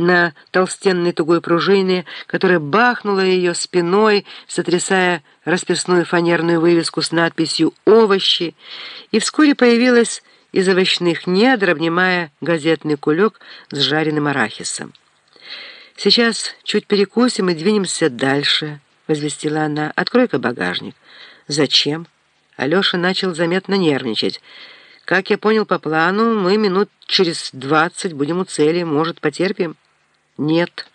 на толстенной тугой пружине, которая бахнула ее спиной, сотрясая расписную фанерную вывеску с надписью «Овощи», и вскоре появилась из овощных недр, обнимая газетный кулек с жареным арахисом. «Сейчас чуть перекусим и двинемся дальше», — возвестила она. «Открой-ка багажник». «Зачем?» Алеша начал заметно нервничать. «Как я понял по плану, мы минут через двадцать будем у цели. Может, потерпим?» «Нет».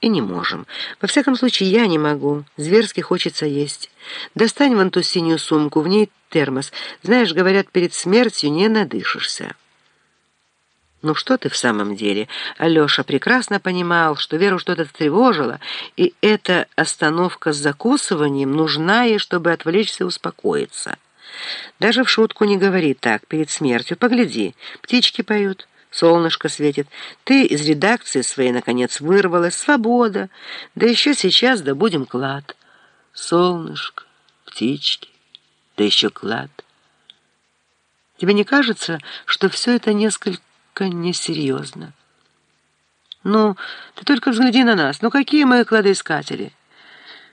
«И не можем. Во всяком случае, я не могу. Зверски хочется есть. Достань вон ту синюю сумку, в ней термос. Знаешь, говорят, перед смертью не надышишься». Ну что ты в самом деле? Алеша прекрасно понимал, что Веру что-то тревожило, и эта остановка с закусыванием нужна ей, чтобы отвлечься и успокоиться. Даже в шутку не говори так, перед смертью. Погляди, птички поют, солнышко светит. Ты из редакции своей, наконец, вырвалась. Свобода. Да еще сейчас добудем клад. Солнышко, птички, да еще клад. Тебе не кажется, что все это несколько несерьезно. «Ну, ты только взгляди на нас. Ну, какие мы кладоискатели!»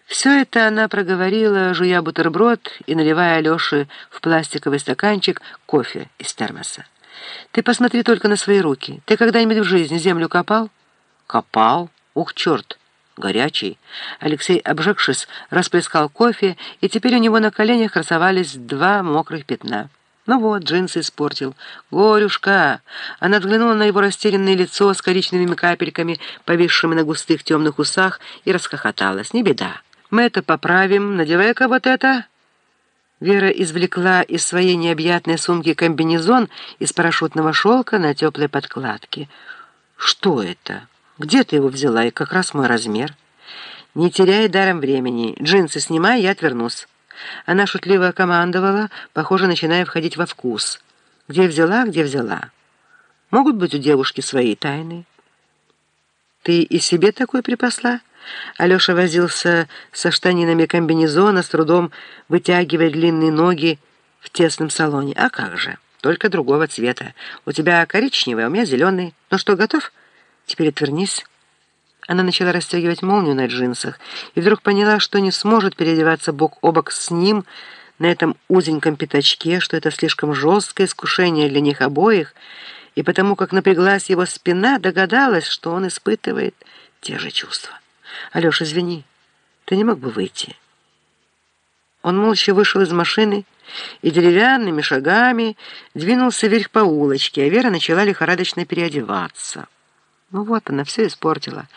Все это она проговорила, жуя бутерброд и наливая Алёше в пластиковый стаканчик кофе из термоса. «Ты посмотри только на свои руки. Ты когда-нибудь в жизни землю копал?» «Копал? Ух, черт! Горячий!» Алексей, обжегшись, расплескал кофе, и теперь у него на коленях красовались два мокрых пятна. Ну вот, джинсы испортил. Горюшка! Она взглянула на его растерянное лицо с коричневыми капельками, повисшими на густых темных усах, и расхохоталась. Не беда. Мы это поправим. Надевай-ка вот это. Вера извлекла из своей необъятной сумки комбинезон из парашютного шелка на теплой подкладке. Что это? Где ты его взяла? И как раз мой размер. Не теряй даром времени. Джинсы снимай, я отвернусь. Она шутливо командовала, похоже, начиная входить во вкус. Где взяла, где взяла. Могут быть у девушки свои тайны. Ты и себе такой припасла? Алеша возился со штанинами комбинезона, с трудом вытягивая длинные ноги в тесном салоне. А как же? Только другого цвета. У тебя коричневый, а у меня зеленый. Ну что, готов? Теперь отвернись. Она начала расстегивать молнию на джинсах и вдруг поняла, что не сможет переодеваться бок о бок с ним на этом узеньком пятачке, что это слишком жесткое искушение для них обоих, и потому как напряглась его спина, догадалась, что он испытывает те же чувства. «Алеша, извини, ты не мог бы выйти?» Он молча вышел из машины и деревянными шагами двинулся вверх по улочке, а Вера начала лихорадочно переодеваться. Ну вот она все испортила.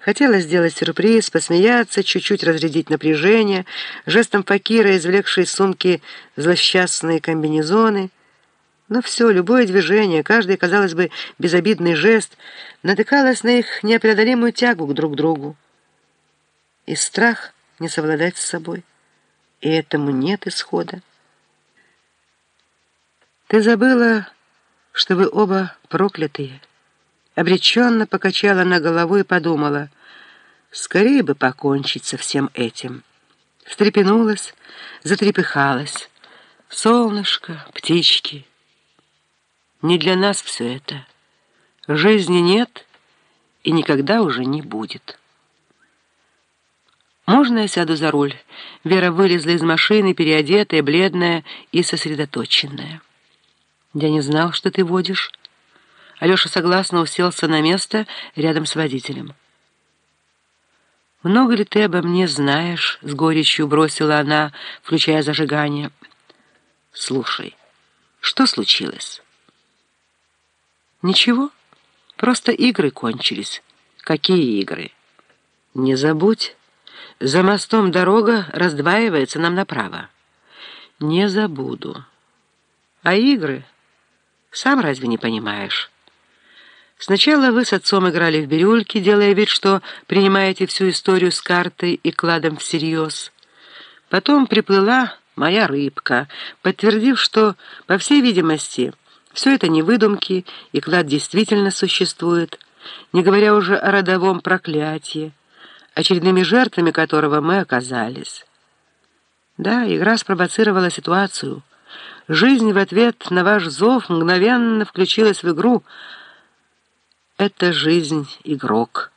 Хотела сделать сюрприз, посмеяться, чуть-чуть разрядить напряжение, жестом факира, извлекшей из сумки злосчастные комбинезоны. Но все, любое движение, каждый, казалось бы, безобидный жест натыкалось на их непреодолимую тягу к друг другу. И страх не совладать с собой. И этому нет исхода. Ты забыла, что вы оба проклятые. Обреченно покачала она головой и подумала, скорее бы покончить со всем этим. Встрепенулась, затрепыхалась. Солнышко, птички. Не для нас все это. Жизни нет и никогда уже не будет. «Можно я сяду за руль?» Вера вылезла из машины, переодетая, бледная и сосредоточенная. «Я не знал, что ты водишь». Алеша согласно уселся на место рядом с водителем. «Много ли ты обо мне знаешь?» — с горечью бросила она, включая зажигание. «Слушай, что случилось?» «Ничего, просто игры кончились». «Какие игры?» «Не забудь, за мостом дорога раздваивается нам направо». «Не забуду». «А игры? Сам разве не понимаешь?» Сначала вы с отцом играли в бирюльки, делая вид, что принимаете всю историю с картой и кладом всерьез. Потом приплыла моя рыбка, подтвердив, что, по всей видимости, все это не выдумки, и клад действительно существует, не говоря уже о родовом проклятии, очередными жертвами которого мы оказались. Да, игра спровоцировала ситуацию. Жизнь в ответ на ваш зов мгновенно включилась в игру, это жизнь игрок.